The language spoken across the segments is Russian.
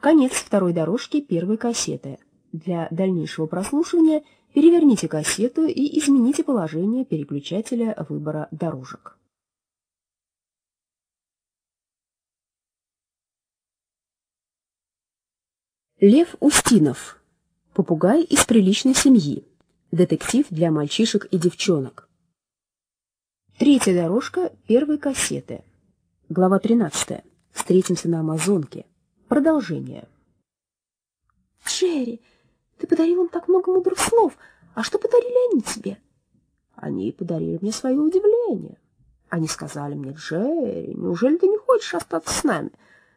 Конец второй дорожки первой кассеты. Для дальнейшего прослушивания переверните кассету и измените положение переключателя выбора дорожек. Лев Устинов. Попугай из приличной семьи. Детектив для мальчишек и девчонок. Третья дорожка первой кассеты. Глава 13. Встретимся на Амазонке. Продолжение. Джерри, ты подарил им так много мудрых слов. А что подарили они тебе? Они подарили мне свое удивление. Они сказали мне, Джерри, неужели ты не хочешь остаться с нами?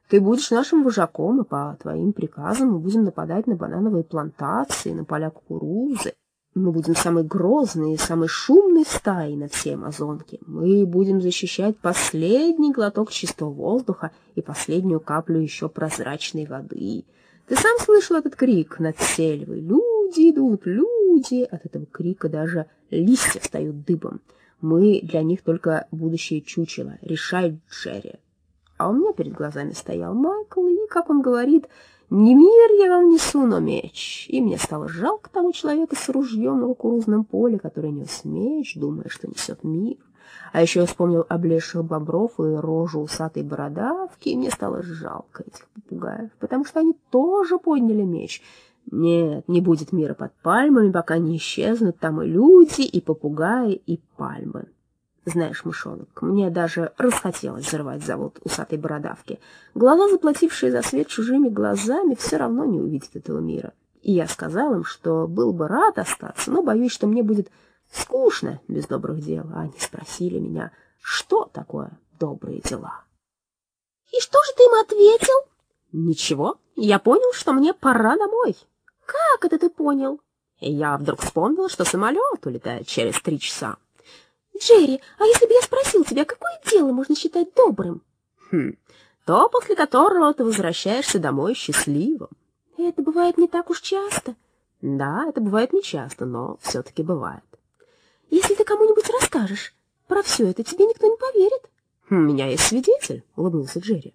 Ты будешь нашим вожаком, и по твоим приказам мы будем нападать на банановые плантации, на поля кукурузы. Мы будем самой грозной и самой шумной стаей на всей Амазонке. Мы будем защищать последний глоток чистого воздуха и последнюю каплю еще прозрачной воды. Ты сам слышал этот крик над сельвой? Люди идут, люди! От этого крика даже листья встают дыбом. Мы для них только будущее чучело. Решай, Джерри. А у меня перед глазами стоял Майкл, и, как он говорит, «Не мир я вам несу, но меч». И мне стало жалко того человека с ружьем на кукурузном поле, который нес меч, думая, что несет мир. А еще я вспомнил облезших бобров и рожу усатой бородавки, и мне стало жалко этих попугаев, потому что они тоже подняли меч. Нет, не будет мира под пальмами, пока не исчезнут там и люди, и попугаи, и пальмы. Знаешь, мышонок, мне даже расхотелось взрывать завод усатой бородавки. Глаза, заплатившие за свет чужими глазами, все равно не увидят этого мира. И я сказал им, что был бы рад остаться, но боюсь, что мне будет скучно без добрых дел. А они спросили меня, что такое добрые дела. И что же ты им ответил? Ничего, я понял, что мне пора домой. Как это ты понял? И я вдруг вспомнил, что самолет улетает через три часа. Джерри, а если бы я спросил тебя, какое дело можно считать добрым? Хм, то, после которого ты возвращаешься домой счастливым. Это бывает не так уж часто. Да, это бывает не часто, но все-таки бывает. Если ты кому-нибудь расскажешь про все это, тебе никто не поверит. У меня есть свидетель, улыбнулся Джерри.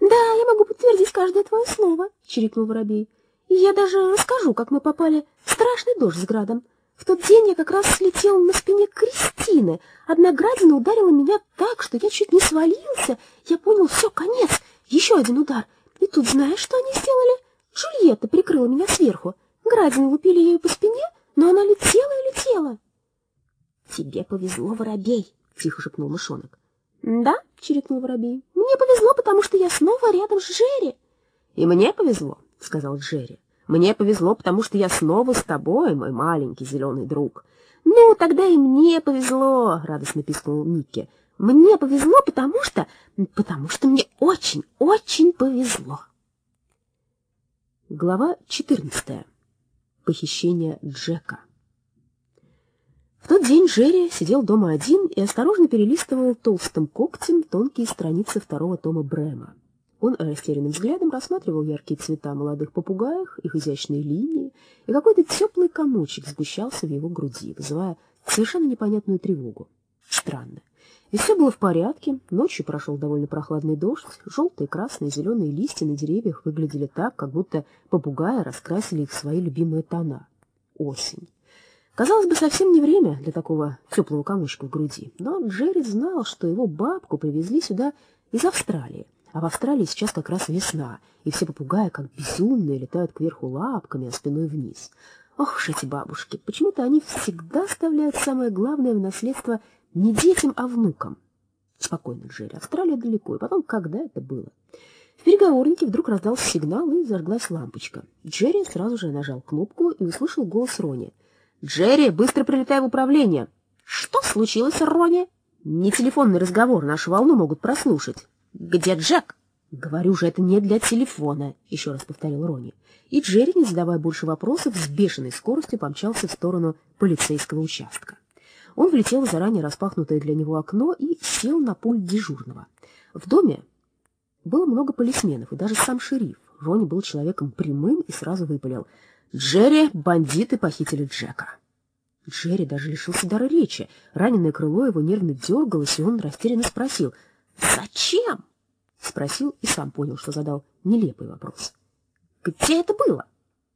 Да, я могу подтвердить каждое твое слово, чирикнул воробей. И я даже расскажу, как мы попали в страшный дождь с градом. В тот день я как раз слетел на спине Кристины. Одна градина ударила меня так, что я чуть не свалился. Я понял, все, конец. Еще один удар. И тут знаешь, что они сделали? Джульетта прикрыла меня сверху. Градины лупили ее по спине, но она летела и летела. — Тебе повезло, воробей, — тихо шепнул мышонок. — Да, — чирикнул воробей. — Мне повезло, потому что я снова рядом с Джерри. — И мне повезло, — сказал Джерри. Мне повезло, потому что я снова с тобой, мой маленький зеленый друг. Ну, тогда и мне повезло, радостно пискнул Микки. Мне повезло, потому что... потому что мне очень-очень повезло. Глава 14. Похищение Джека. В тот день Джерри сидел дома один и осторожно перелистывал толстым когтем тонкие страницы второго тома Брема. Он растерянным взглядом рассматривал яркие цвета молодых попугаев, их изящные линии, и какой-то теплый комочек сгущался в его груди, вызывая совершенно непонятную тревогу. Странно. Ведь все было в порядке, ночью прошел довольно прохладный дождь, желтые, красные, зеленые листья на деревьях выглядели так, как будто попугаи раскрасили их в свои любимые тона. Осень. Казалось бы, совсем не время для такого теплого комочка в груди, но Джерри знал, что его бабку привезли сюда из Австралии, а в Австралии сейчас как раз весна, и все попугаи, как безумные, летают кверху лапками, а спиной вниз. Ох уж эти бабушки, почему-то они всегда оставляют самое главное в наследство не детям, а внукам. Спокойно, Джерри, Австралия далеко, и потом, когда это было? В переговорнике вдруг раздался сигнал, и зажглась лампочка. Джерри сразу же нажал кнопку и услышал голос Рони. «Джерри, быстро прилетай в управление!» «Что случилось, Рони?» «Не телефонный разговор, нашу волну могут прослушать». «Где Джек?» «Говорю же, это не для телефона», — еще раз повторил Рони. И Джерри, не задавая больше вопросов, с бешеной скоростью помчался в сторону полицейского участка. Он влетел в заранее распахнутое для него окно и сел на пульт дежурного. В доме было много полисменов, и даже сам шериф. Рони был человеком прямым и сразу выпалил. «Джерри, бандиты похитили Джека». Джерри даже лишился дара речи. Раненое крыло его нервно дергалось, и он растерянно спросил — «Зачем?» — спросил и сам понял, что задал нелепый вопрос. Где это было?